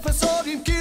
profesor im Kino.